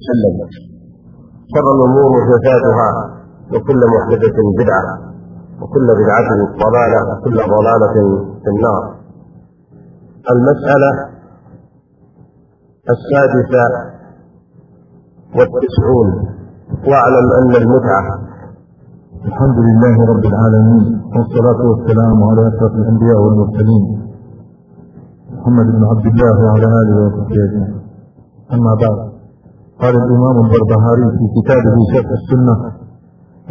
وسلم. شر الأمور محدثاتها وكل محدثة بدعة وكل بدعة ضلالة وكل ضلالة في النار. المسألة السادسة والتسعون. واعلم أن المتعة. الحمد لله رب العالمين والصلاة والسلام على أشرف الأنبياء والمرسلين. محمد بن عبد الله وعلى آله وصحبه أجمعين. أما بعد. قال الإمام البربهاري في كتابه شرح السنة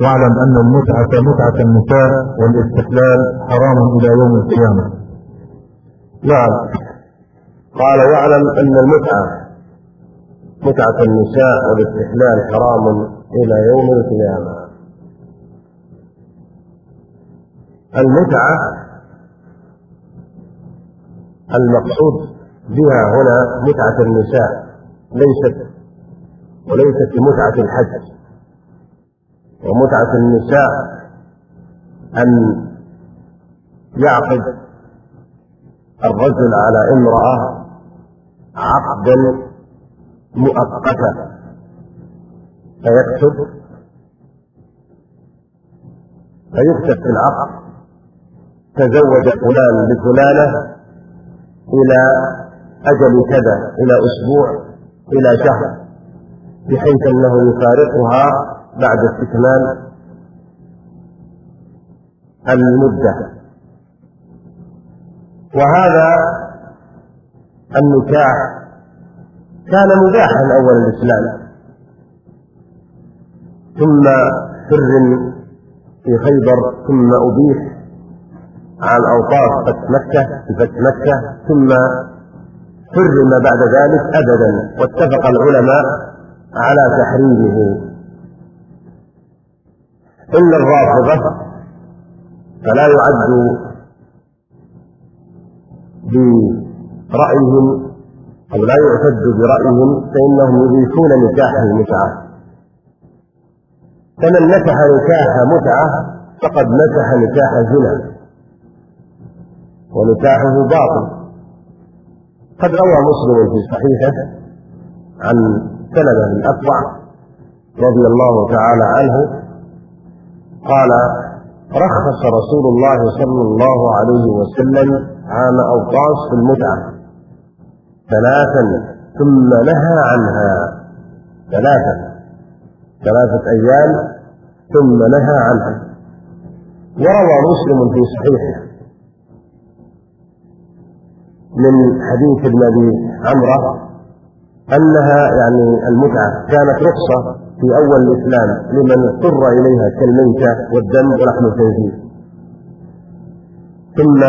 واعلم أن المتعة متعة النساء والاستحلال حرام إلى يوم القيامة. نعم قال واعلم أن المتعة متعة النساء والاستحلال حرام إلى يوم القيامة. المتعة المقصود بها هنا متعة النساء ليست وليست بمتعة الحج ومتعة النساء أن يعقد الرجل على امرأة عقدا مؤقتا فيكتب فيكتب في العقد تزوج فلان بفلانة إلى أجل كذا إلى أسبوع إلى شهر. بحيث أنه يفارقها بعد استكمال المدة. وهذا النكاح كان مباحا أول الإسلام. ثم حرم في خيبر ثم أبيح عن أوطاس فتح مكة في فتح مكة ثم حرم بعد ذلك أبدا. واتفق العلماء على تحريمه. إلا الرافضة فلا يعد برأيهم أو لا يعتد برأيهم فإنهم يضيفون نكاح المتعة. فمن نكح نكاح متعة فقد نكح نكاح زنا ونكاحه باطل. قد روى مسلم في صحيحة عن سلمة بن أكوع رضي الله تعالى عنه قال رخص رسول الله صلى الله عليه وسلم عام أوطاس في المتعة ثلاثا ثم نهى عنها. ثلاثا ثلاثة أيام ثم نهى عنها. وروى مسلم في صحيحه من حديث ابن أبي عمرة أنها يعني المتعة كانت رخصة في أول الإسلام لمن اضطر إليها كالميتة والدم ولحم الخنزير. ثم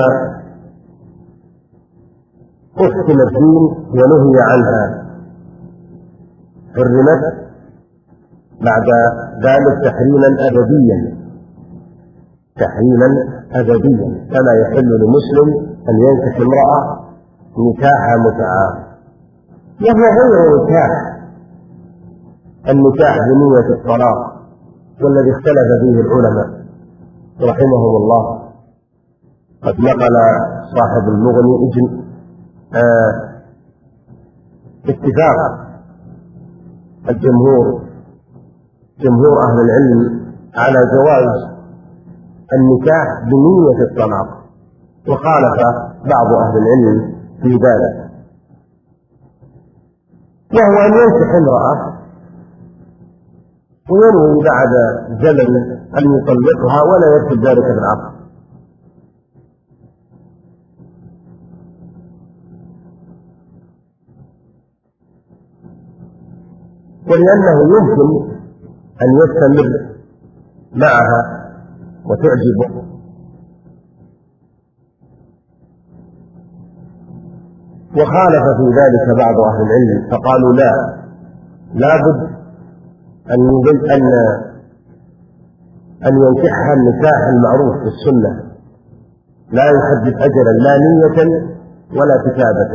أحكم الدين ونهي عنها. حرمت بعد ذلك تحريما أبديا. تحريما أبديا. فلا يحل لمسلم أن ينكح امرأة نكاح متعة. وهو غير نكاح النكاح بنية الطلاق والذي اختلف فيه العلماء رحمهم الله. قد نقل صاحب المغني اجن آه اتفاق الجمهور جمهور أهل العلم على جواز النكاح بنية الطلاق. وخالف بعض أهل العلم في ذلك. وهو أن ينكح امرأة وينوي بعد زمن أن يطلقها ولا يكتب ذلك في العقد ولأنه يمكن أن يستمر معها وتعجبه. وخالف في ذلك بعض أهل العلم فقالوا لا. لابد أن أن أن ينكحها النكاح المعروف في السنة. لا يحدد أجلا لا نية ولا كتابة.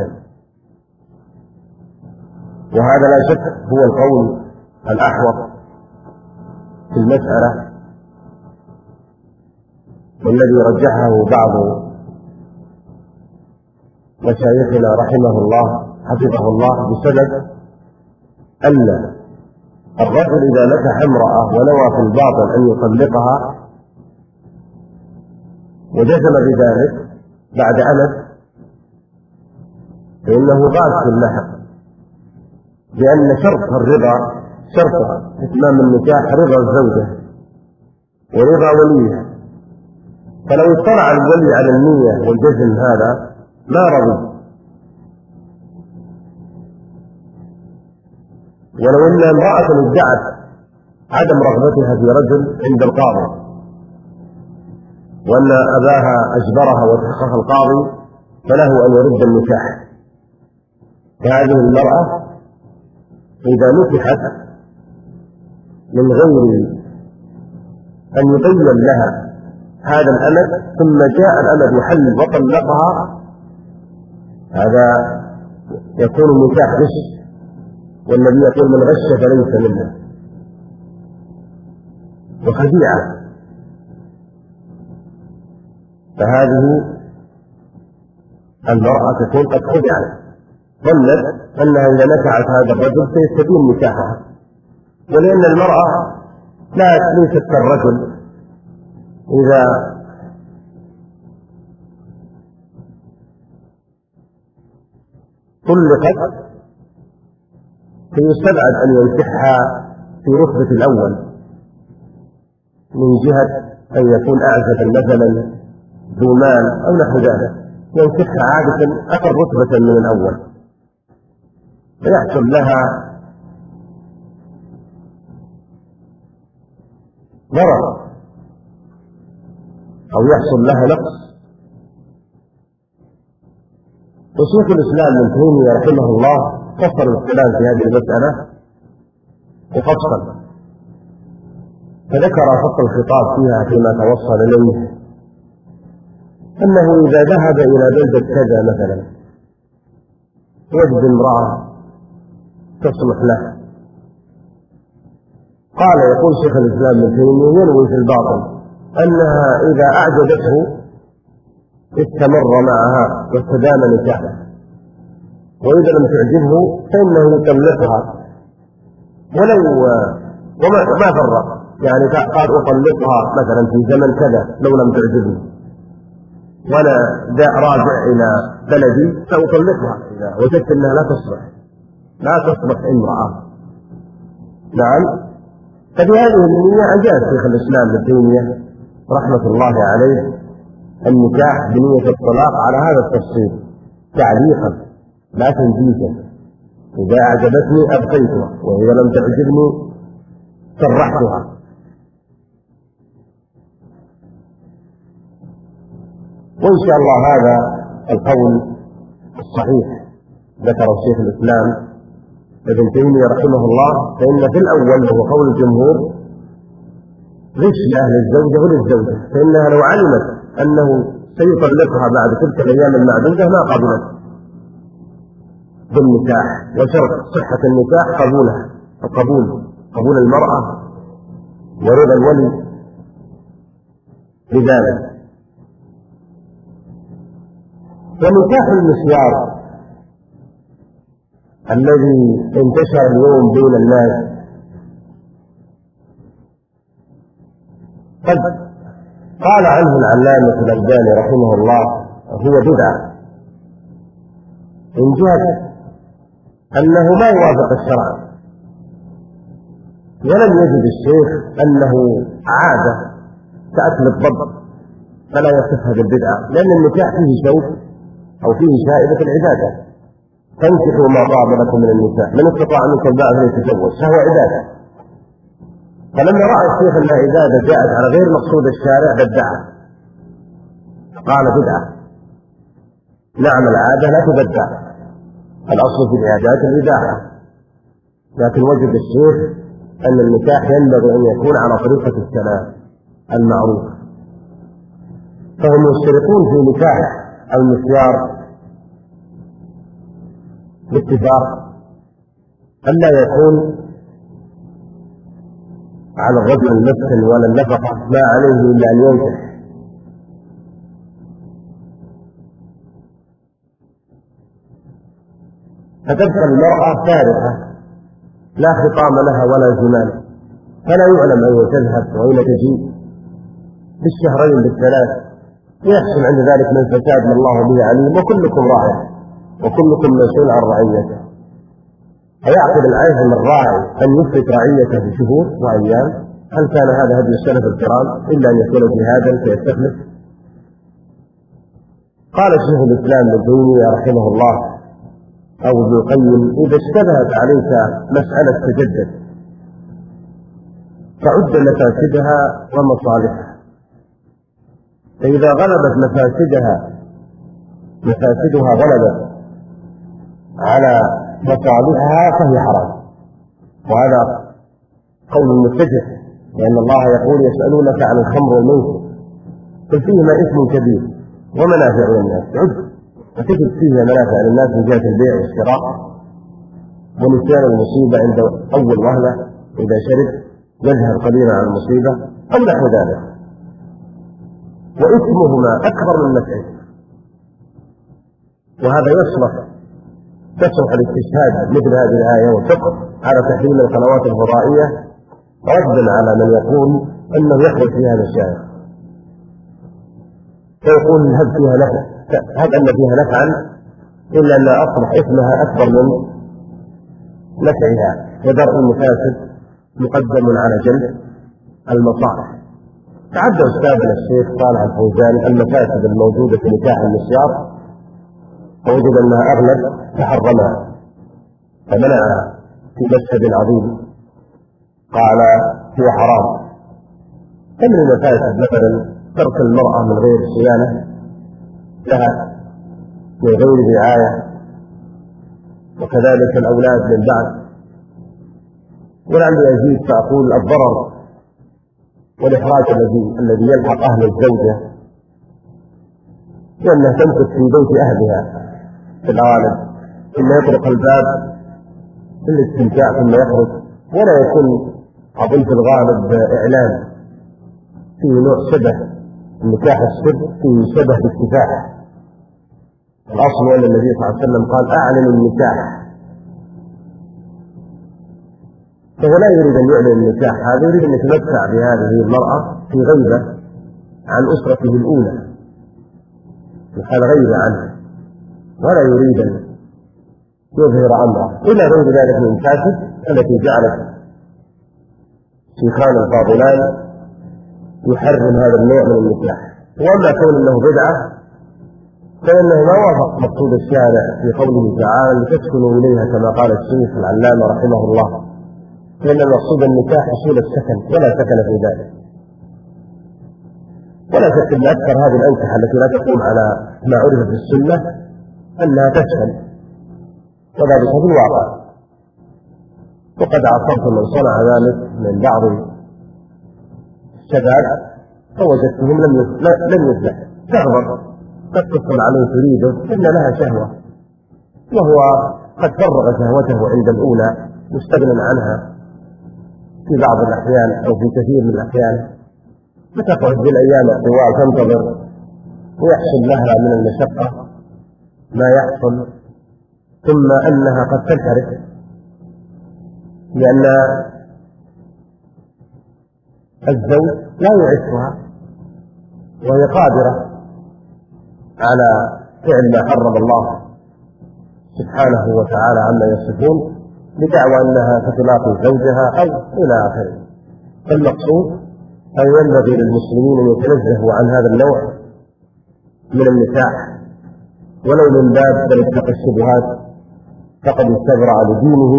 وهذا لا شك هو القول الأحوط في المسألة والذي رجحه بعض مشايخنا رحمه الله حفظه الله بسبب أن الرجل إذا نكح امرأة ونوى في الباطن أن يطلقها وجزم بذلك بعد أمد فإنه غاز اللحق لأن شرط الرضا شرط إتمام النكاح رضا الزوجة ورضا وليها. فلو اطلع الولي على النية والجزم هذا ما رضي ولو إن امرأة ادعت عدم رغبتها في رجل عند القاضي وأن أباها أجبرها وتحقق القاضي فله أن يرد النكاح. فهذه المرأة إذا نكحت من غير أن يبين لها هذا الأمد ثم جاء الأمد يحل وطلقها هذا يكون النكاح غش والنبي يقول من غش فليس منا. وخديعة. فهذه المرأة تكون قد خدعت. ظنت أنها إذا نكعت هذا الرجل سيستدين نكاحها. ولأن المرأة لا ليست كالرجل إذا طلقت فيستبعد أن ينكحها في رتبة الأول من جهة أن يكون أعزب مثلا ذو مال أو نحو ذلك. ينكحها عادة أقل رتبة من الأول. فيحصل لها ضرر أو يحصل لها نقص. وشيخ الإسلام ابن تيمية رحمه الله فصل الكلام في هذه المسألة وفصل. فذكر فصل الخطاب فيها فيما توصل إليه. أنه إذا ذهب إلى بلدة كذا مثلا وجد امرأة تصلح له. قال يقول شيخ الإسلام ابن تيمية ينوي في الباطن أنها إذا أعجبته استمر معها واستدام نكاحه وإذا لم تعجبه فإنه يطلقها ولو وما ما فرق. يعني قال أطلقها مثلا في زمن كذا لو لم تعجبني وأنا راجع إلى بلدي سأطلقها إذا وجدت أنها لا تصلح لا تصلح امرأة. نعم. فبهذه النية أجاز شيخ الإسلام ابن تيمية رحمة الله عليه. النكاح بنية الطلاق على هذا التفصيل تعليقا لا تنجيزا إذا أعجبتني أبقيتها وإذا لم تعجبني سرحتها وإن شاء الله هذا القول الصحيح. ذكره شيخ الإسلام ابن تيمية رحمه الله فإن في الأول وهو قول الجمهور غش لأهل الزوجة وللزوجة فإنها لو علمت أنه سيطلقها بعد تلك الأيام المعدودة ما قبلت بالنكاح وشرط صحة النكاح قبولها القبول قبول المرأة ورضا الولي بذلك ونكاح المسيار الذي انتشر اليوم بين الناس. قد قال عنه العلامة الألباني رحمه الله هو بدعة. من جهة أنه ما يوافق الشرع. ولم يجد الشيخ أنه عادة كأكل الضب فلا يصف هذه البدعة لأن النكاح فيه شوك أو فيه شائبة العبادة. فانكحوا ما طاب لكم من النساء من استطاع منكم باء فليتزوج فهو عبادة. فلما رأى الشيخ أن عبادة جاءت على غير مقصود الشارع بدعها قال بدعة. نعم العادة لا تبدع. الأصل في العادات الإباحة لكن وجد الشيخ أن النكاح ينبغي أن يكون على طريقة السلام المعروف. فهم يشترطون في نكاح المسيار باتفاق ألا يكون على الرجل المسكن ولا النفقة ما عليه إلا أن ينكح فتبقى المرأة فارغة لا خطام لها ولا زمان فلا يعلم أين تذهب وأين تجيء بالشهرين بالثلاث ويحصل عند ذلك من فساد ما الله به عليم وكلكم راع وكلكم مسؤول عن رعيته. فيعقد العاهل الراعي أن يفرط رعيته في شهور وأيام. هل كان هذا هدي السلف الكرام إلا أن يكون جهادا فيستخلف؟ قال شيخ الإسلام ابن تيمية رحمه الله أو ابن القيم إذا اشتبهت عليك مسألة تجدد فعد مفاسدها ومصالحها. فإذا غلبت مفاسدها مفاسدها غلبت على مصالحها فهي حرام. وهذا قول متجه لأن الله يقول يسألونك عن الخمر والميسر قل فيهما اسم كبير ومنافع للناس عد. فتجد فيها منافع للناس من جهة البيع والشراء. ونسيان المصيبة عند أول وهلة. إذا شرب يذهب قليلا عن المصيبة أو نحو ذلك. وإثمهما أكبر من نفعه. وهذا يصلح تصلح الاستشهاد مثل هذه الآية والفقه. على تحريم القنوات الفضائية. ردا على من يقول أنه يخرج في هذا الشارع فيقول هل فيها نفع؟ هل أن فيها نفعا؟ إلا أن أصبح إثمها أكبر من نفعها. ودرء المفاسد مقدم على جلب المصالح. تعدى أستاذنا الشيخ صالح الفوزان المفاسد الموجودة في نكاح المسيار فوجد انها أغلب تحرمها فمنعها في مشهد عظيم. قال هو حرام. كم من المفاسد مثلا ترك المرأة من غير صيانة؟ لها من غير رعاية وكذلك الأولاد من بعد. ولعلي أزيد فأقول الضرر والإحراج الذي الذي يلحق أهل الزوجة. لأنها تمكث في بيت أهلها. في الغالب ثم يطرق الباب للاستمتاع ثم يخرج. ولا يكون أظن في الغالب إعلان. فيه نوع شبه النكاح السر فيه شبه بالكفاح الأصل أن النبي صلى الله عليه وسلم قال أعلن النكاح. فهو لا يريد أن يعلن النكاح. هذا يريد أن يتمتع بهذه المرأة في غيبة عن أسرته الأولى. في حال غيبة عنها. ولا يريد أن يظهر أمره. إلى غير ذلك من الكاسب التي جعلت شيخان الفاضلان يحرم هذا النوع من النكاح وأما كون إنه بدعة فإنه ما وافق مقصود الشارع في قوله تعالى لتسكنوا إليها كما قال الشيخ العلامة رحمه الله. فإن المقصود النكاح حصول السكن ولا سكن في ذلك. ولا شك إن أكثر هذه الأنكحة التي لا تقوم على ما عرف في السنة أنها تسهل وذلك في الواقع. وقد عصرت من صنع ذلك من بعض الشباب فوجدتهم لم لم يفلح تغضب قد تدخل عليه تريده إن لها شهوة. وهو قد فرغ شهوته عند الأولى مستغنى عنها في بعض الأحيان أو في كثير من الأحيان. فتقعد بالأيام الطوال تنتظر ويحصل لها من المشقة ما يحصل ثم أنها قد تنحرف لأن الزوج لا يعفها وهي قادرة على فعل ما حرم الله سبحانه وتعالى عما يصفون بدعوى أنها ستلاقي زوجها أو إلى آخره. فالمقصود أن ينبغي للمسلمين أن يتنزهوا عن هذا النوع من النكاح. ولو من باب بل اتقى الشبهات فقد استبرع لدينه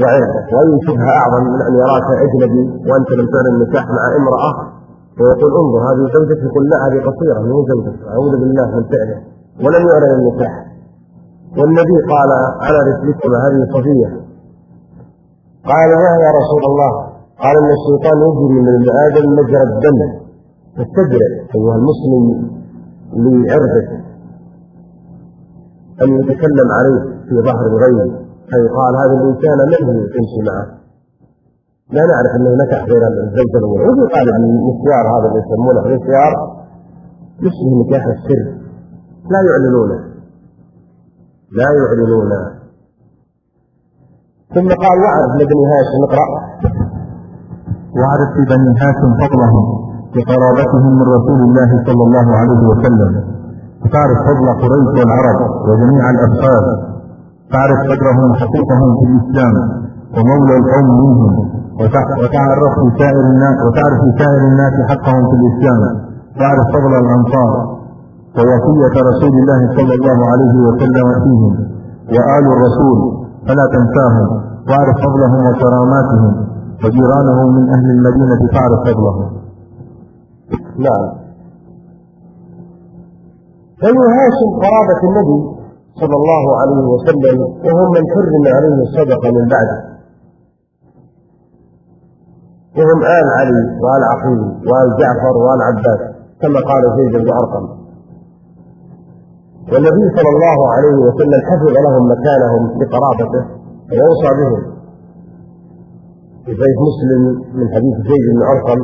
وعرضه. واي شبهه أعظم من أن يراك أجنبي وأنت لم تعلن النكاح مع امرأة ويقول انظر هذه زوجتي يقول لا هذه قصيرة مو زوجتك أعوذ بالله من فعله. ولم يعلن النكاح. والنبي قال على رسلكما هذه صفية. قال يا يا رسول الله قال إن الشيطان يجري من ابن آدم مجرى الدم. فاستدرع أيها المسلم لعرضك أن يتكلم عليه في ظهر الغيب فيقال هذا الإنسان من هو تمشي معه. لا نعرف أنه نكح غير الزوجة الأولى وفي قال المسيار هذا اللي يسمونه المسيار يشبه نكاح السر. لا يعلنونه. لا يعلنونه. ثم قال واعرف لبني هاشم اقرأ. واعرف في بني هاشم فضلهم بقرابتهم من رسول الله صلى الله عليه وسلم. تعرف فضل قريش والعرب وجميع الأبخار تعرف قدرهم وحقوقهم في الإسلام ومولى القوم منهم وتعرف سائر الناس وتعرف سائر الناس حقهم في الإسلام تعرف فضل الأنصار ووصية رسول الله صلى الله عليه وسلم فيهم وآل الرسول فلا تنساهم واعرف فضلهم وكراماتهم وجيرانهم من أهل المدينة تعرف فضلهم. نعم بنو هاشم قرابة النبي صلى الله عليه وسلم وهم من حرم عليه الصدقة من بعده. وهم آل علي وآل عقيل وآل جعفر وآل عباس كما قال زيد بن أرقم. والنبي صلى الله عليه وسلم حفظ لهم مكانهم بقرابته وأوصى بهم. في صحيح مسلم من حديث زيد بن أرقم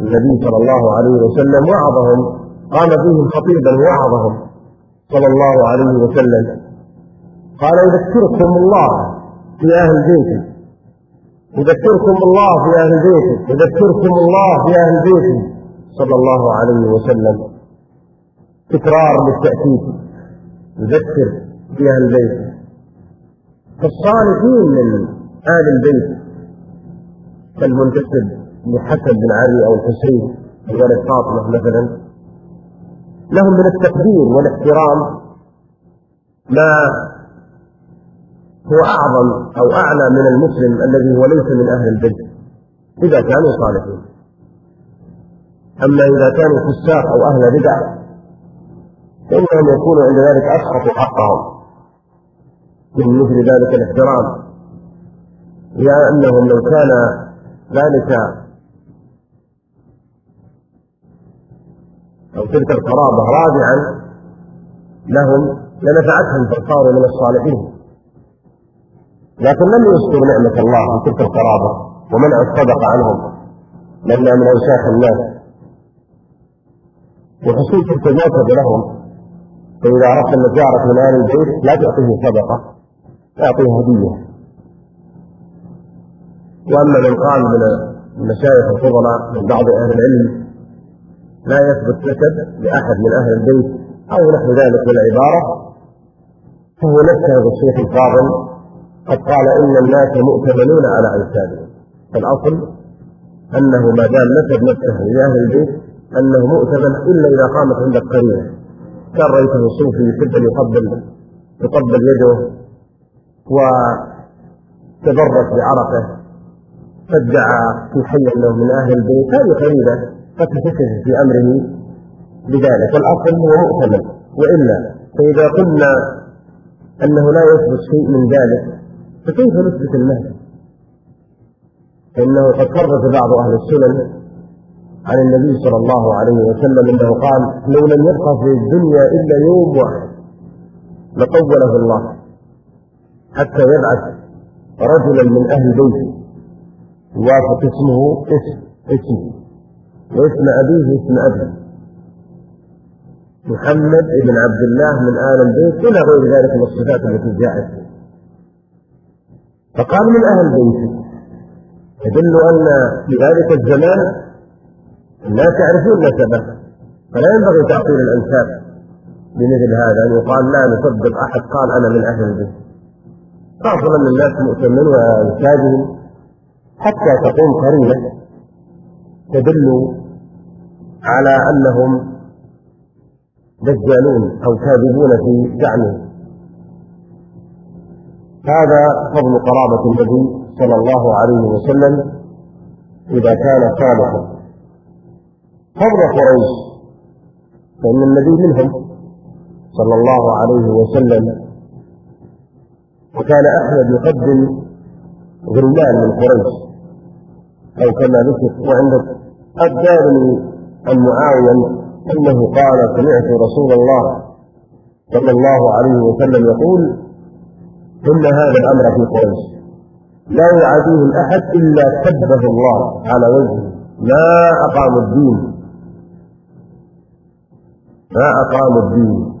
النبي صلى الله عليه وسلم وعظهم قام فيهم خطيبا وعظهم صلى الله عليه وسلم. قال يذكركم الله في أهل بيتي يذكركم الله في أهل بيتي يذكركم الله في أهل بيتي صلى الله عليه وسلم. تكرار للتأكيد يذكر في أهل البيت فالصالحين من آل البيت كالمنتسب لحسن بن علي أو الحسين ولد فاطمة مثلا لهم من التقدير والاحترام ما هو أعظم أو أعلى من المسلم الذي هو ليس من أهل البيت إذا كانوا صالحين. أما إذا كانوا فساق أو أهل بدع فإنهم يكونوا عند ذلك أسقطوا حقهم. من مثل ذلك الاحترام. يا أنهم لو كان ذلك أو تلك القرابة رادعا لهم لنفعتهم فصاروا من الصالحين. لكن لم يذكر نعمة الله في تلك القرابة ومنع الصدقة عنهم. لأنها من أوساخ الناس. وحصول تلك النكبة لهم. فإذا أردت أن جارك من أهل البيت لا تعطيه صدقة تعطيه هدية. وأما من قال من المشايخ الفضلاء من بعض أهل العلم لا يثبت نسب لأحد من أهل البيت أو نحو ذلك من العبارة. فهو نفس هذا الشيخ الفاضل. قد قال إن الناس مؤتمنون على أنسابهم فالأصل أنه ما دام نسب نفسه لأهل البيت أنه مؤتمن إلا إذا قامت عندك قرينة كان رأيته يحب أن يقبل يقبل يده وتبرك بعرقه فادعى في حي انه من أهل البيت. هذه قريبة. تفكر في أمره بذلك. والأصل هو مؤتمن وإلا فإذا قلنا أنه لا يثبت شيء من ذلك فكيف نثبت المهدي؟ فانه قد خرج بعض أهل السنن عن النبي صلى الله عليه وسلم أنه قال لو لم يبقى في الدنيا إلا يوم واحد لطوله الله حتى يبعث رجلا من أهل بيته. يوافق اسمه اسم اسم واسم أبيه اسم ابي محمد بن عبد الله من آل البيت إلى غير ذلك من الصفات التي جاءت. فقال من أهل البيت يدل أن في ذلك الزمان الناس يعرفون نسبه فلا ينبغي تعطيل الأنساب بمثل هذا أن يقال لا نصدق أحد قال أنا من أهل البيت. خاصة أن الناس مؤتمن وأنسابهم حتى تقوم قرينة. تدل على أنهم دجالون أو كاذبون في زعمه هذا فضل قرابة النبي صلى الله عليه وسلم إذا كان صالحا. فضل قريش فإن النبي منهم صلى الله عليه وسلم. وكان أحمد يقدم غلمان من قريش. أو كما ذكر وعند الدارمي عن معاوية أنه قال سمعت رسول الله صلى الله عليه وسلم يقول إن هذا الأمر في قريش. لا يعاديهم أحد إلا كبه الله على وجهه. ما أقاموا الدين. ما أقاموا الدين.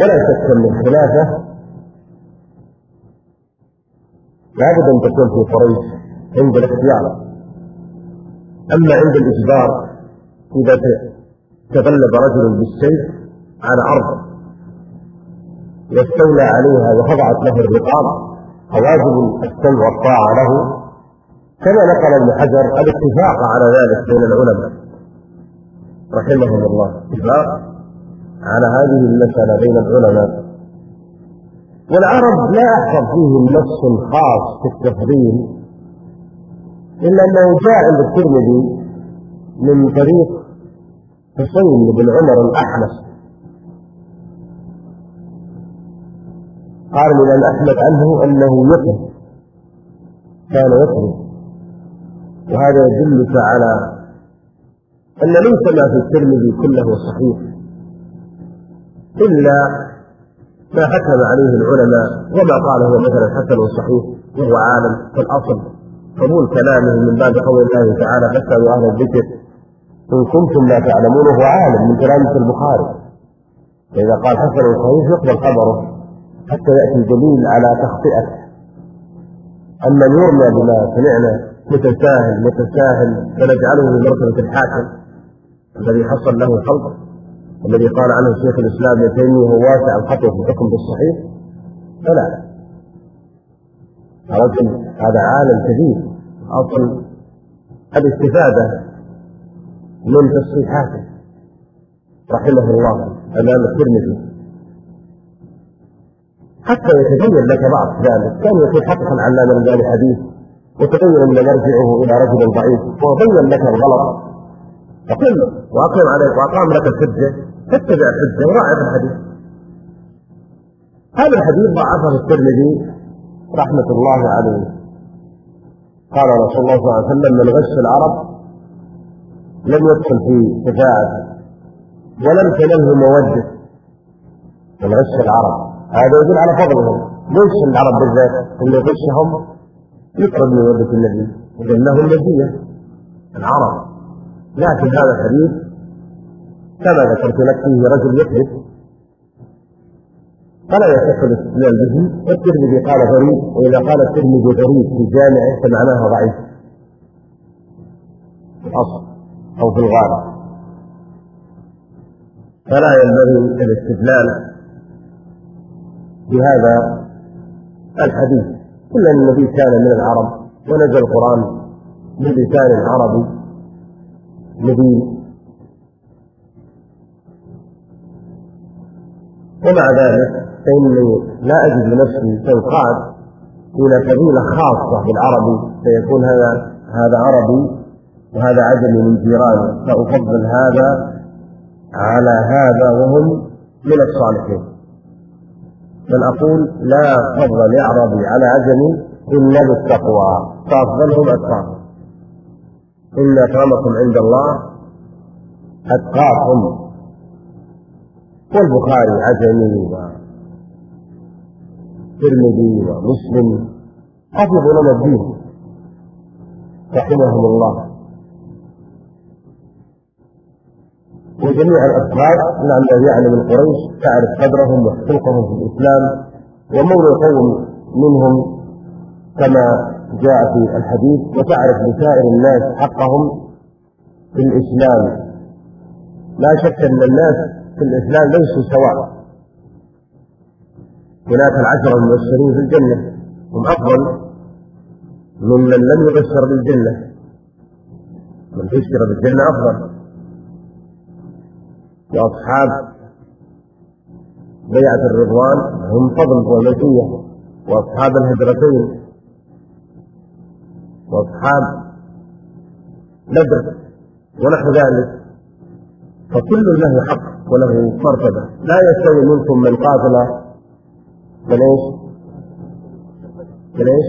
ولا شك أن الخلافة لابد أن تكون في قريش. عند الاختيار. أما عند الإجبار إذا تغلب رجل بالسيف على أرض واستولى عليها وخضعت له الرقاب فواجب السمع والطاعة له. كما نقل ابن حجر الاتفاق على ذلك بين العلماء. رحمهم الله. اتفاق على هذه المسألة بين العلماء. والعرب لا أحفظ فيهم نص خاص في التفضيل إلا أنه جاء عند الترمذي من طريق حسين بن عمر الأحنف قال الإمام أحمد عنه أنه يكذب كان يكذب وهذا يدلك على أن ليس ما في الترمذي كله صحيح إلا ما حكم عليه العلماء وما قال هو مثلا حسن صحيح وهو عالم في الأصل. قبول كلامه من باب قول الله تعالى فاسألوا أهل الذكر إن كنتم لا تعلمون هو عالم من كلامة البخاري. فإذا قال حسن صحيح يقبل خبره حتى يأتي دليل على تخطئته أما يرمى بما سمعنا متساهل متساهل فنجعله من مرتبة الحاكم الذي حصل له الخلق الذي قال عنه شيخ الإسلام ابن تيمية هو واسع الخطوة في الحكم بالصحيح. فلا. رجل هذا عالم كبير. أصل الاستفادة من تصحيحاته رحمه الله أمام الترمذي. حتى يتبين لك بعض ذلك. كان يقول حقا علام الباني حديث وتبين ان مرجعه إلى رجل ضعيف وبين لك الغلط. فقل واقم عليك وأقام لك الحجة فاتبع الحجة وراعي الحديث. هذا الحديث ضعفه الترمذي رحمة الله عليه. قال رسول الله صلى الله عليه وسلم من غش العرب لم يدخل في شفاعته ولم تنله موده من غش العرب. هذا يدل على فضلهم. ليش العرب بالذات اللي يغشهم؟ يقرب من ولدة النبي. إذن له النبية العرب. لكن هذا الحديث كما ذكرت لك فيه رجل يكذب. فلا يصح الاستدلال به. والترمذي قال غريب وإذا قال الترمذي غريب في جامعه فمعناها ضعيف. في الأصل أو في الغالب. فلا ينبغي الاستدلال بهذا الحديث. إلا أن النبي كان من العرب ونزل القرآن بلسان عربي مبين. ومع ذلك فإني لا أجد لنفسي تنقاد إلى قبيلة خاصة بالعربي فيكون هذا هذا عربي وهذا عجمي من جيراني فأفضل هذا على هذا وهم من الصالحين. بل أقول لا فضل لأعرابي على عجمي إلا بالتقوى فأفضلهم أتقاكم إن أكرمكم عند الله أتقاكم. والبخاري عجمي وترمذي ومسلم حفظوا لنا الدين. رحمهم الله. وجميع الأفراد لعل يعني من قريش تعرف قدرهم وحقوقهم في الإسلام ومولى منهم كما جاء في الحديث وتعرف لسائر الناس حقهم في الإسلام. لا شك أن الناس في الإسلام ليسوا سواء. هناك العشرة المبشرين في الجنة هم أفضل ممن لم يبشر بالجنة. من بشر بالجنة أفضل. وأصحاب بيعة الرضوان هم فضل ومزية وأصحاب الهجرتين. وأصحاب بدر ونحو ذلك. فكل له حق. وله مرتبة. لا يستوي منكم من قاتل. من إيش؟ من إيش؟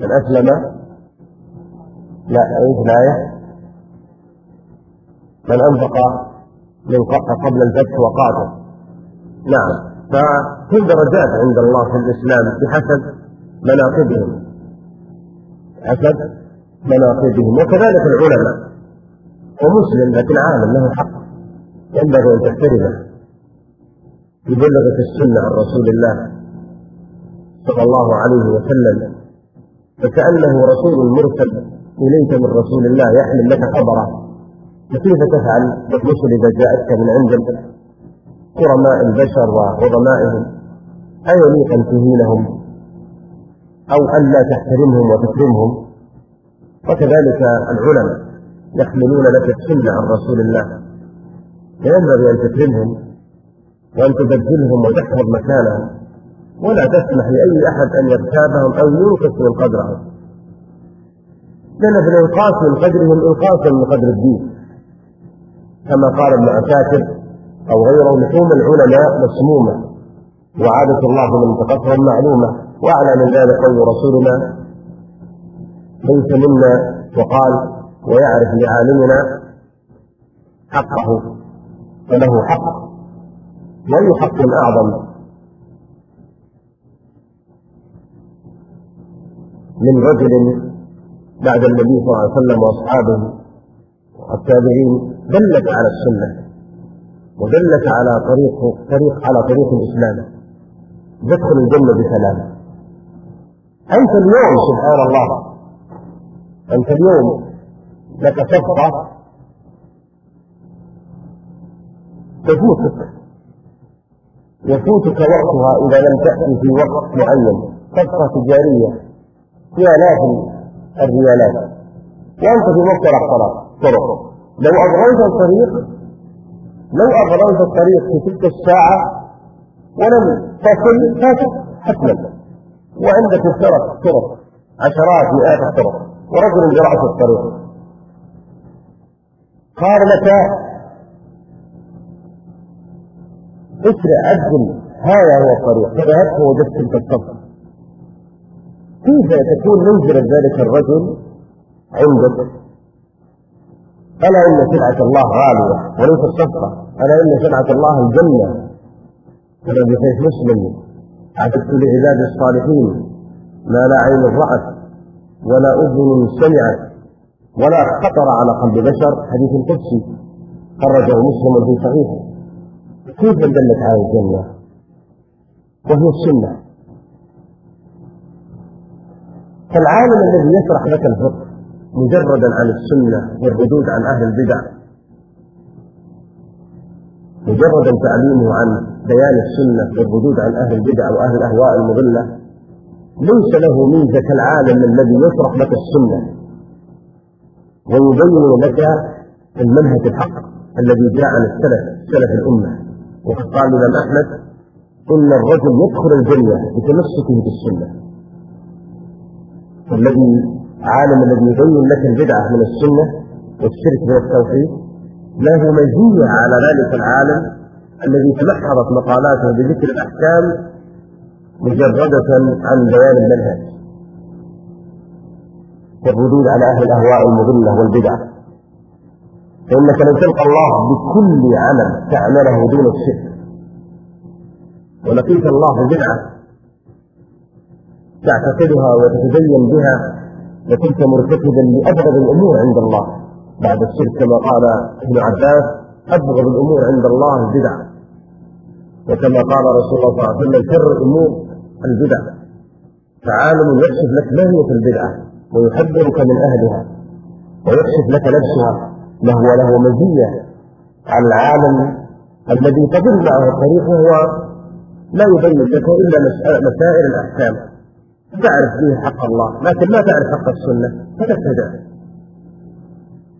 من أسلم. لا إيش الآية؟ من أنفق من قبل الفتح وقاتل. نعم. فكل درجات عند الله في الإسلام بحسب مناقبهم. حسب مناقبهم. وكذلك العلماء. ومسلم لكن عالم له حق. ينبغي أن تحترمه ببلغة السنة عن رسول الله صلى الله عليه وسلم. فكأنه رسول مرسل إليك من رسول الله يحمل لك خبره. فكيف تفعل؟ بالرسل إذا جاءتك من عند كرماء البشر وعظمائهم. أيليق أن تهينهم؟ أو أن لا تحترمهم وتكرمهم؟ وكذلك العلماء يحملون لك السنة عن رسول الله. فينبغي أن تكرمهم وأن تبذلهم وتحفظ مكانهم ولا تسمح لأي أحد أن يغتابهم أو ينقص من قدرهم. لأن في الإنقاص من قدرهم إنقاص من قدر الدين. كما قال ابن عساكر أو غيره لحوم العلماء مسمومة وعادة الله من تقصهم معلومة. وأعلى من ذلك قول رسولنا ليس منا وقال ويعرف لعالمنا حقه. فله حق. وأي حق أعظم من رجل بعد النبي صلى الله عليه وسلم وأصحابه والتابعين دلك على السنة ودلك على طريق طريق على طريق الإسلام. تدخل الجنة بسلام. أنت اليوم سبحان الله. أنت اليوم لك صفقة تفوتك. يفوتك وقتها إذا لم تاتي في وقت معين. صفقه تجارية. في آلاف الريالات. وأنت في مفترق طرق. لو أغريت الطريق لو أغريت الطريق في تلك الساعة ولم تصل فاتت حتما. وعندك مفترق طرق. عشرات مئات الطرق. ورجل برأس الطريق. قال لك اسرع أجل هذا هو الطريق. فذهبت ووجدت تلك الصفحة. كيف تكون منزلة ذلك الرجل عندك؟ ألا إن سلعة الله غالية وليس الصفقة ألا إن سلعة الله الجنة. كما بحيث مسلم. أعددت لعباد الصالحين ما لا عين رأت ولا أذن سمعت ولا خطر على قلب بشر. حديث قدسي خرجه مسلم في صحيحه. كيف دلت على الجنة؟ وهي السنة. فالعالم الذي يشرح لك الفقه مجردا عن السنة والردود عن أهل البدع مجردا تعليمه عن بيان السنة والردود عن أهل البدع وأهل الأهواء المضلة ليس له ميزة كالعالم الذي يشرح لك السنة. ويبين لك المنهج الحق الذي جاء عن السلف سلف الأمة. وقد قال الإمام أحمد إن الرجل يدخل الجنة بتمسكه بالسنة. الذي عالم الذي يبين لك البدعة من السنة والشرك من التوحيد له مزية على ذلك العالم الذي تمحضت مقالاته بذكر الأحكام مجردة عن بيان المنهج. والردود على أهل الأهواء المضلة والبدعة. فإنك لن تلقى الله بكل عمل تعمله دون الشرك. ولقيت الله بدعة تعتقدها وتتدين بها لكنت مرتكبا لأبغض الأمور عند الله. بعد الشرك كما قال ابن عباس أبغض الأمور عند الله البدع وكما قال رسول الله صلى الله عليه وسلم شر الأمور البدع. فعالم يكشف لك ماهية البدعة ويحذرك من أهلها ويكشف لك نفسها. له وله مزية. على العالم الذي تضل معه الطريق وهو لا يبين لك إلا مسائل الأحكام. تعرف به حق الله لكن ما تعرف حق السنة فتبتدع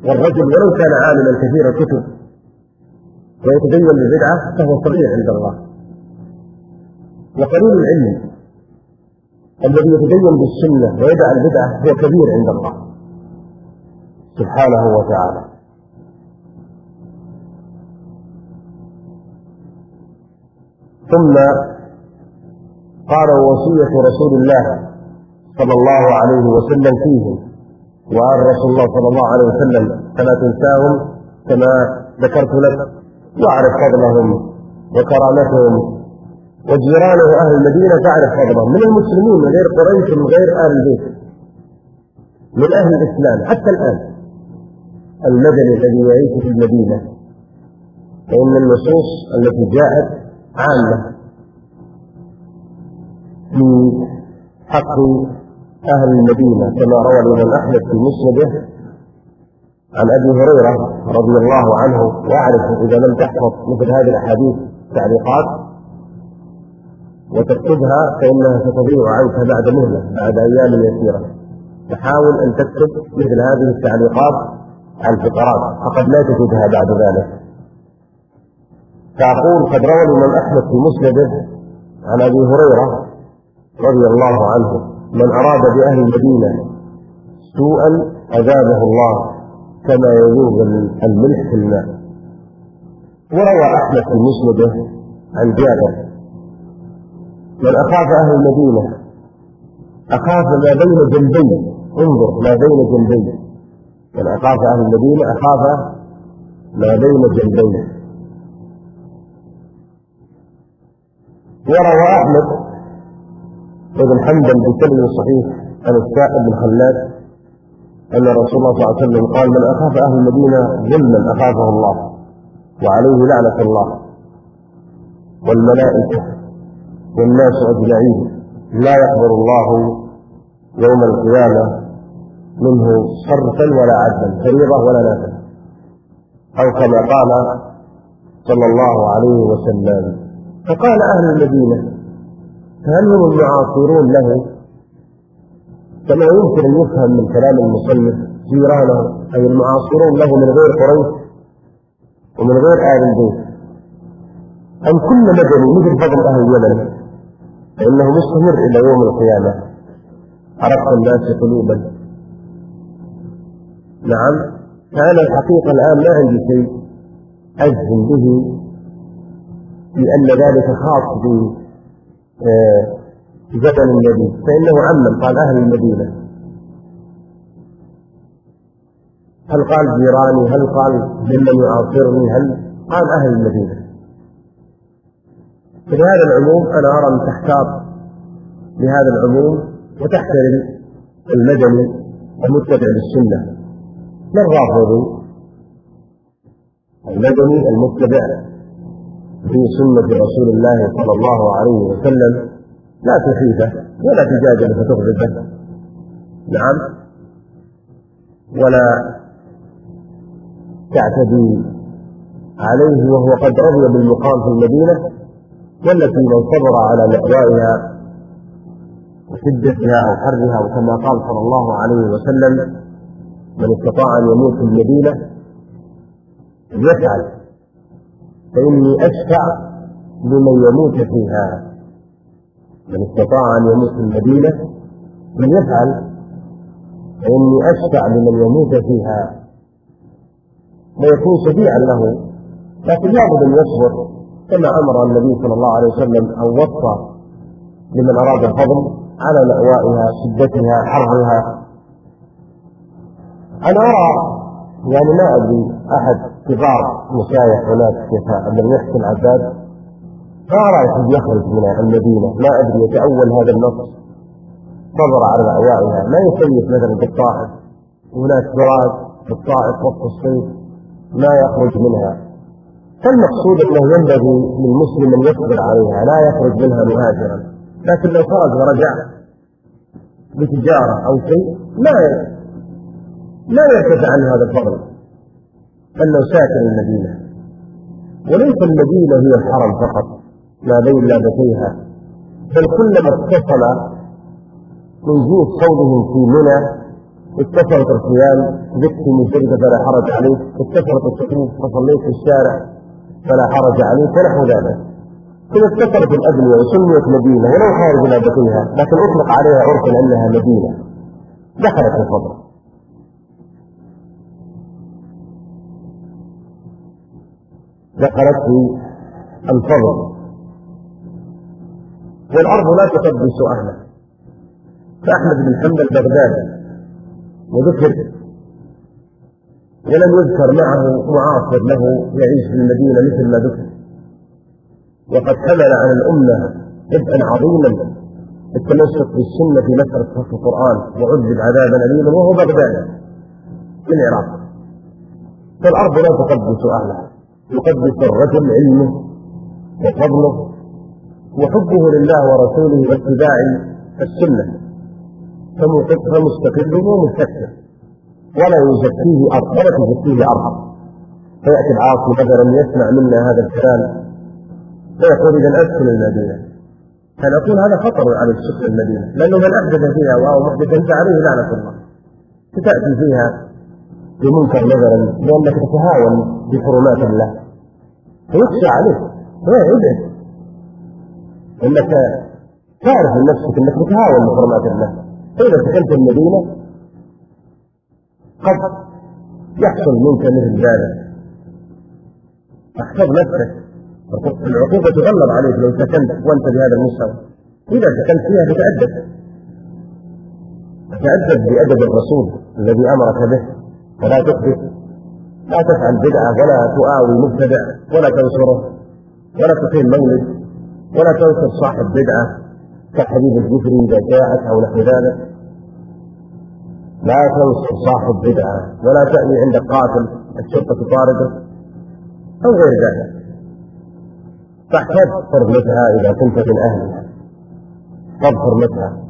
والرجل ولو كان عالما كثير الكتب ويتدين بالبدعة فهو صغير عند الله. وقليل العلم الذي يتدين بالسنة ويدع البدعة هو كبير عند الله. سبحانه وتعالى. ثم قال وصية رسول الله صلى الله عليه وسلم فيهم وقال رسول الله صلى الله عليه وسلم فلا تنساهم كما ذكرت لك واعرف فضلهم وكرامتهم وجيرانه أهل المدينة تعرف فضلهم من المسلمين من غير قريش من غير أهل البيت من أهل الإسلام حتى الآن. المدني الذي يعيش في المدينة فإن النصوص التي جاءت عامه في حق أهل المدينة كما روى الإمام أحمد في مسنده عن أبي هريرة رضي الله عنه وأعرف إذا لم تحفظ مثل هذه الأحاديث تعليقات وتكتبها فإنها ستضيع عنك بعد مهلة بعد أيام يسيرة. فحاول أن تكتب مثل هذه التعليقات على الفقرات فقد لا تجدها بعد ذلك. فأقول قد روى الإمام أحمد في مسنده عن أبي هريرة رضي الله عنه من أراد بأهل المدينة سوءا أذابه الله كما يذوب الملح في الماء. وروى أحمد في مسنده عن جابر من أخاف أهل المدينة أخاف ما بين جنبي انظر ما بين جنبي من أخاف أهل المدينة أخاف ما بين جنبي. وروى أحمد ابن حنبل بسند صحيح عن السائب بن خلاد أن رسول الله صلى الله عليه وسلم قال من أخاف أهل المدينة ظلما أخافه الله وعليه لعنة الله والملائكة والناس أجمعين لا يقبل الله يوم القيامة منه صرفا ولا عدلا فريضة ولا نافلة أو كما قال صلى الله عليه وسلم. فقال أهل المدينة فهل هم المعاصرون له؟ كما يمكن أن يفهم من كلام المصنف جيرانه أي المعاصرون له من غير قريش ومن غير آل البيت. أم كل مدني مثل فضل أهل اليمن؟ فإنه مستمر إلى يوم القيامة. عرفت الناس قلوبا. نعم فأنا الحقيقة الآن ما عندي شيء. أجزم به لأن ذلك خاص زمن النبي فإنه عمم قال أهل المدينة. هل قال جيراني؟ هل قال ممن يعاصرني؟ هل قال أهل المدينة؟ في هذا العموم أنا أرى أن تحتاط لهذا العموم وتحترم المدني المتبع للسنة. لا الرافضي المدني المتبع. في سنة رسول الله صلى الله عليه وسلم. لا تخيفه ولا تجادل فتغضبه نعم. ولا تعتدي عليه وهو قد رضي بالمقام في المدينة والتي من صبر على مأوائها وشدتها أو حرها وكما قال صلى الله عليه وسلم من استطاع أن يموت في المدينة يفعل فإني أشفع بمن يموت فيها. من استطاع أن يموت في المدينة من يفعل فإني أشفع لمن يموت فيها. ويكون شفيعا له لكن لابد أن يصبر كما أمر النبي صلى الله عليه وسلم أو وصى لمن أراد الفضل على مأوائها شدتها حرها. أنا أرى يعني ما أدري أحد كبار مشايخ هناك كيف الذي يحكي العباد ما رأيت يخرج من المدينة؟ ما أدري يتأول هذا النص. صبر على أعوائها ما يسيف مثلا في الطائف هناك براد في الطائف وسط الصيف ما يخرج منها. فالمقصود أنه ينبغي للمسلم أن يصبر عليها لا يخرج منها مهاجرا. لكن لو خرج ورجع بتجارة أو شيء ما لا يرتفع عن هذا الفضل. لو ساكن المدينة. وليس المدينة هي الحرم فقط ما بين لابتيها بل كلما اتصل من جهة قولهم في منى اتصلت الخيام بك من شركة فلا حرج عليك اتصلت الصفوف فصليت في الشارع فلا حرج عليك ونحو ذلك. كما اتصلت الأبنية وسميت مدينة ولو خارج لابتيها لكن أطلق عليها عرفا أنها مدينة. دخلت الفضل في الفضل. والأرض لا تقدس أهله فأحمد بن حنبل بغدادي وذكر ولم يذكر معه معاصر له يعيش في المدينة مثل ما ذكر. وقد حمل على الأمة عبئا عظيما التمسك بالسنة في مسألة فقه القرآن وعذب عذابا أليما وهو بغداد في العراق. فالأرض لا تقدس أهلها. يقدس الرجل علمه وفضله وحبه لله ورسوله واتباع السنة. فمستقل ومستكبر ولا يوجد فيه أرض ولا توجد فيه أرض فيأتي العاصي مثلا يسمع منا هذا الكلام. فيقول إذا أسكن المدينة. فنقول هذا خطر على سكن المدينة؟ لأنه من أحدث فيها وهو محدثا فعليه لعنة الله. فتأتي فيها بمنكر نظرا لأنك تتهاون بحرمات الله. فيخشى عليه ويبعد إنك تعرف من نفسك إنك تتهاون بحرمات الله. فإذا سكنت المدينة قد يحصل منك مثل ذلك. احفظ نفسك. العقوبة تغلب عليك لو سكنت وأنت بهذا المستوى. إذا سكنت فيها تتأدب. تتأدب بأدب الرسول الذي أمرك به. ولا تحدث لا تفعل بدعة ولا تؤاوي مبتدع ولا تنصره ولا تقيم مولد ولا تنصر صاحب بدعة كحبيب الجفري إذا جاءت أو نحو ذلك. لا تنصر صاحب بدعة ولا تأوي عند قاتل الشرطة طارده أو غير ذلك. فاحتاج حرمتها إذا كنت من أهلها. خذ حرمتها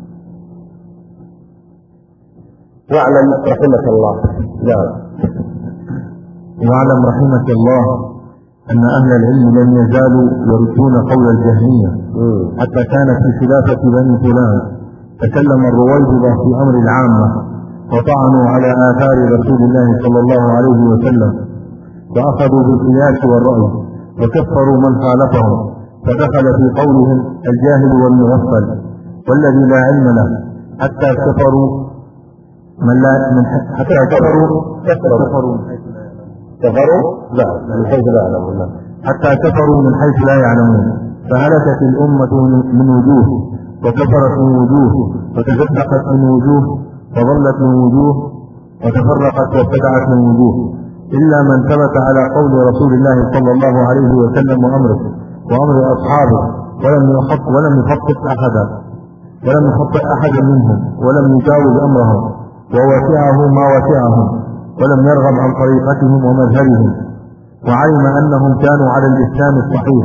واعلم رحمك الله. نعم. واعلم رحمك الله أن أهل العلم لم يزالوا يردون قول الجهمية. حتى كان في خلافة بني فلان. تكلم الرويبضة في أمر العامة. وطعنوا على آثار رسول الله صلى الله عليه وسلم. وأخذوا بالقياس والرأي. وكفروا من خالفهم. فدخل في قولهم الجاهل والمغفل. والذي لا علم له. حتى كفروا من لا من حتى كفروا كفروا. كفروا. لا من حيث لا يعلمون. حتى كفروا من حيث لا يعلمون. فهلكت الأمة من وجوه وكفرت من وجوه وتزدقت من وجوه وظلت من وجوه وتفرقت وابتدعت من وجوه. إلا من ثبت على قول رسول الله صلى الله عليه وسلم وأمره وأمر أصحابه ولم يخط ولم يخطط أحدا. ولم يخطئ أحدا منهم ولم يجاوز أمرهم. ووسعه ما وسعهم ولم يرغب عن طريقتهم ومذهبهم وعلم أنهم كانوا على الإسلام الصحيح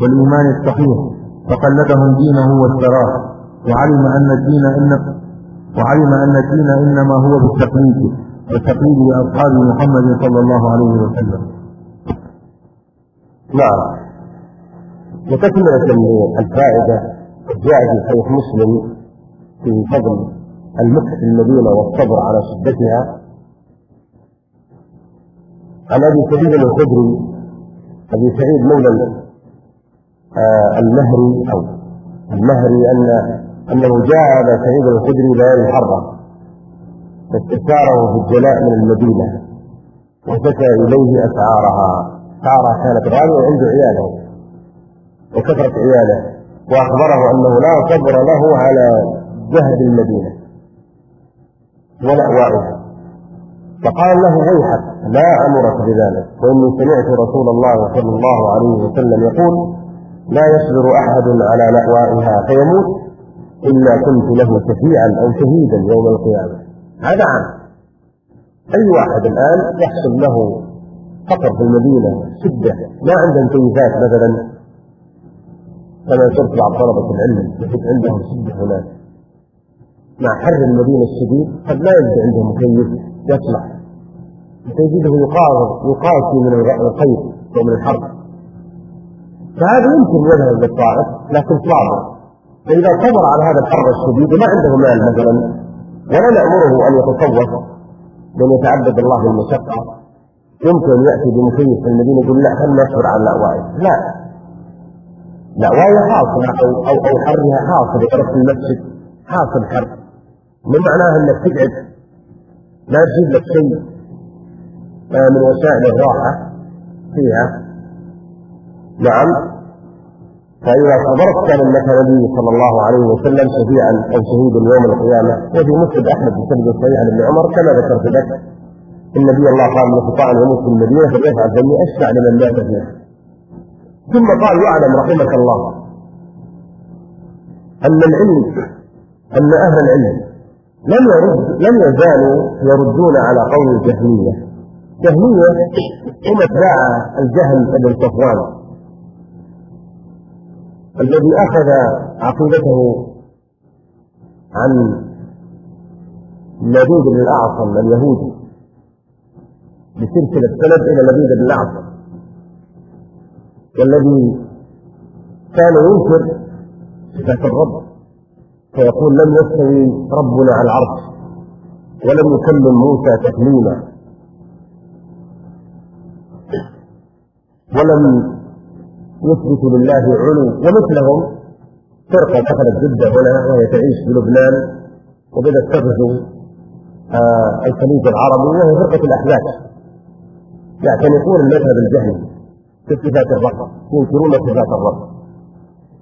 والإيمان الصحيح فقلدهم دينه واشتراه وعلم أن الدين إن وعلم أن الدين إنما هو بالتقليد والتقليد لأصحاب محمد صلى الله عليه وسلم. نعم. وتكملة الفائدة جاء في مسلم في فضل المكس في المدينة والصبر على شدتها. عن أبي سعيد الخدري أبي سعيد مولى آه المهري أو المهري أن أنه جاء أبا سعيد الخدري ليالي الحرة فاستشاره في الجلاء من المدينة وشكى إليه أسعارها. أسعارها كانت غالية وعنده عياله وكثرة عياله. وأخبره أنه لا صبر له على جهد المدينة. ولأوائها فقال له ويحك لا أمرك بذلك. وإني سمعت رسول الله صلى الله عليه وسلم يقول لا يصبر أحد على لأوائها فيموت إلا كنت له شفيعا أو شهيدا يوم القيامة. هذا عام. أي واحد الآن يحصل له فقر في المدينة شدة ما عنده مكيفات مثلا. كما شرط بعض طلبة العلم يجد عندهم شدة هناك. مع حر المدينة الشديد قد لا يجد عنده مكيف يصلح تجده يقاوم يقاسي من القيد ومن الحر فهذا يمكن يذهب للطائف لكن صابر فإذا صبر على هذا الحر الشديد وما عنده مال مثلا ولا نأمره أن يتصوف بأن يتعبد الله بالمشقة يمكن أن يأتي بمكيف في المدينة يقول لا خلنا نصبر على الأوائل. لا. الأوائل حاصل أو أو أو حرها حاصل طرف المسجد حاصل حر من معناها أنك تقعد لا تجيب لك شيء. من وسائل الراحة فيها. نعم. فإذا صبرت كان لك النبي صلى الله عليه وسلم شفيعا أو شهيدا يوم القيامة وفي مسجد أحمد بسند الصحيح عن ابن عمر كما ذكرت لك النبي الله قال له استطاع أن يموت في المدينة فليفعل ذنبي أشفع لمن مات فيها ثم قال وأعلم رحمك الله. أن العلم أن أهل العلم لم يرد لم يزالوا يردون على قول الجهمية. جهمية هم اتباع الجهل بن صفوان. الذي أخذ عقيدته عن لبيد بن الأعصم اليهودي. بسلسلة سند إلى لبيد بن الأعصم. والذي كان ينكر صفات الرب فيقول لم يستوي ربنا على العرش ولم يكلم موسى تكليما. ولم يثبت لله علو ومثلهم فرقة دخلت جدة هنا وهي تعيش في لبنان وبدأت تغزو آه الخليج العربي وهي فرقة الأحزاب يعتنقون المذهب الجهمي في صفات الرب ينكرون صفات الرب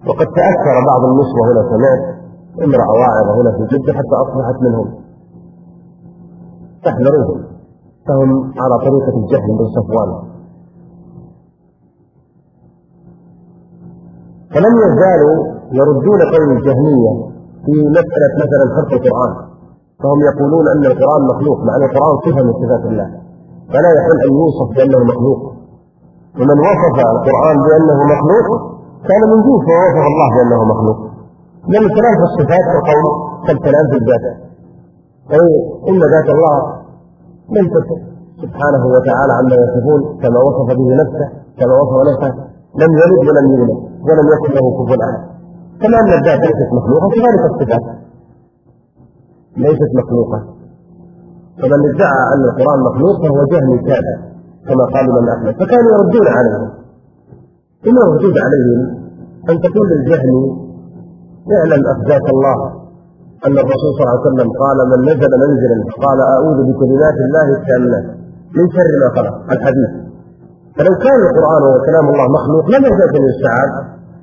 وقد تأثر بعض النسوة هنا سمعت امرأة واعظة هنا في جدة حتى أصبحت منهم. تحذروهم فهم على طريقة الجهل بن صفوان. فلم يزالوا يردون قول الجهمية في مسألة مثلا خلق القرآن. فهم يقولون أن القرآن مخلوق مع أن القرآن صفة من صفات الله. فلا يحل أن يوصف بأنه مخلوق. ومن وصف القرآن بأنه مخلوق كان من جنس ووصف الله بأنه مخلوق. من الكلام في الصفات كقول كالكلام في الذات. أي إن ذات الله ليست سبحانه وتعالى عما يصفون كما وصف به نفسه كما وصف نفسه. لم يلد ولم يولد ولم يكن له كفوا أحد. كما أن الذات ليست مخلوقة كذلك الصفات. ليست مخلوقة. فمن ادعى أن القرآن مخلوق فهو جهل كاذب كما قال من أحمد. فكانوا يردون عليهم ثم الردود عليهم أن تقول للجهل اعلم أخزاك الله أن الرسول صلى الله عليه وسلم قال من نزل منزلا قال أعوذ بكلمات الله التامات من شر ما خلق الحديث فلو كان القرآن وكلام الله مخلوق لم يحتاج أن يستعاد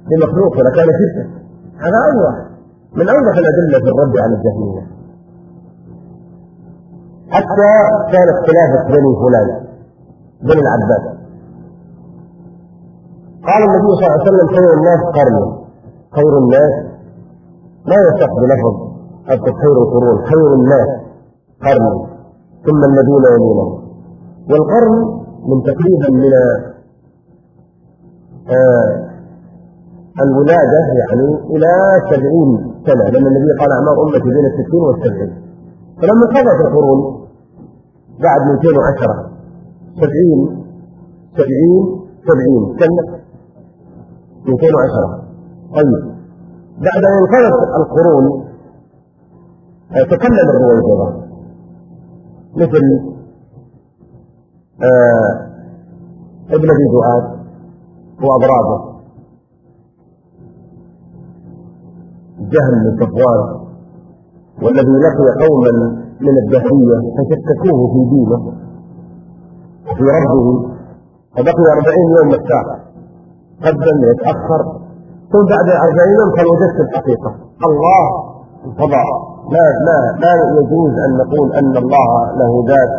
بمخلوق ولكان شركا هذا أوضح من أوضح الأدلة في الرد على الجهمية. حتى كان اختلاف بني فلان بني العباس. قال النبي صلى الله عليه وسلم خير الناس قرني خير الناس لا يصح بلفظ أذكر خير القرون خير الناس قرني ثم الذين يلونهم والقرن من تقريبا من آه الولادة يعني إلى سبعين سنة لأن النبي قال أعمار أمتي بين الستين والسبعين. فلما انقضت القرون بعد 210 70 70 70 سنة 210 طيب. بعد أن انقضت القرون تكلم الرويبضة مثل آه ابن أبي دعاد واضرابه جهل من صفوان والذي لقي قوما من الدهرية فشككوه في دينه. وفي ربه فبقي أربعين يوم مساء قدم يتأخر. ثم بعد أربعين يوم قال وجدت الحقيقة. الله الفضاء. لا لا لا يجوز أن نقول أن الله له ذات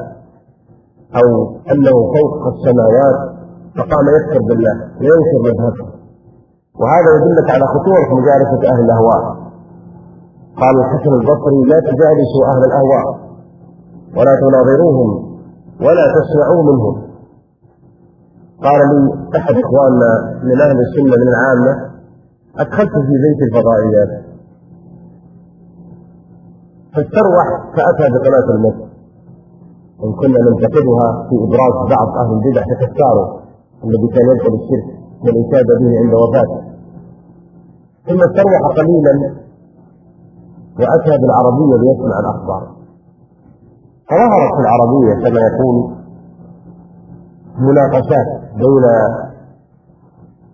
أو أنه فوق السماوات فقام يكفر بالله وينكر مذهبه. وهذا يدلك على خطورة مجالسة أهل الأهواء. قال الحسن البصري لا تجالسوا أهل الأهواء ولا تناظروهم ولا تسمعوا منهم. قال لي أحد إخواننا من أهل السنة من العامة أدخلت في بيت الفضائيات. فاستروح فأتى بقناة المسجد. إن كنا ننتقدها في إبراز بعض أهل البدع كتكاره الذي كان يدخل الشرك والإشادة به عند وفاته. ثم استروح قليلا وأتى بالعربية ليسمع الأخبار. فظهرت في العربية كما يقول مناقشات بين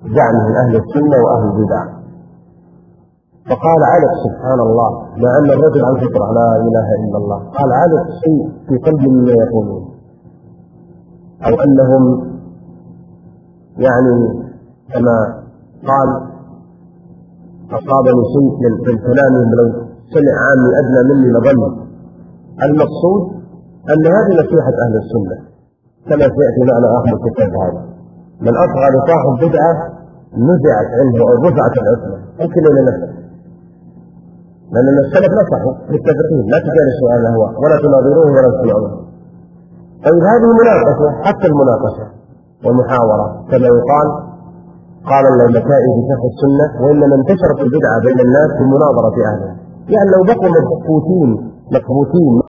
زعمه أهل السنة وأهل البدع. فقال علق سبحان الله مع أن الرجل عن فطرة لا إله إلا الله. قال علق شيء في قلب مما يقولون. أو أنهم يعني كما قال أصابني شيء من كلامهم لو سمع عني أدنى مني لظن. المقصود أن هذه نصيحة أهل السنة كما سيأتي معنا آخر الكتاب هذا. من أصغى لصاحب بدعة نزعت عنه أو رفعت العصمة يمكن إلى نفسه لأن السلف نصحوا للتفقين لا تجالسوا أهل الأهواء ولا تناظروهم ولا تسمعون طيب هذه مناقشة حتى المناقشة ومحاورة كما يقال قال المكائد في شرح السنة وإنما انتشرت البدعة بين الناس في مناظرة أهلها. يعني لو بقوا مكبوتين مكبوتين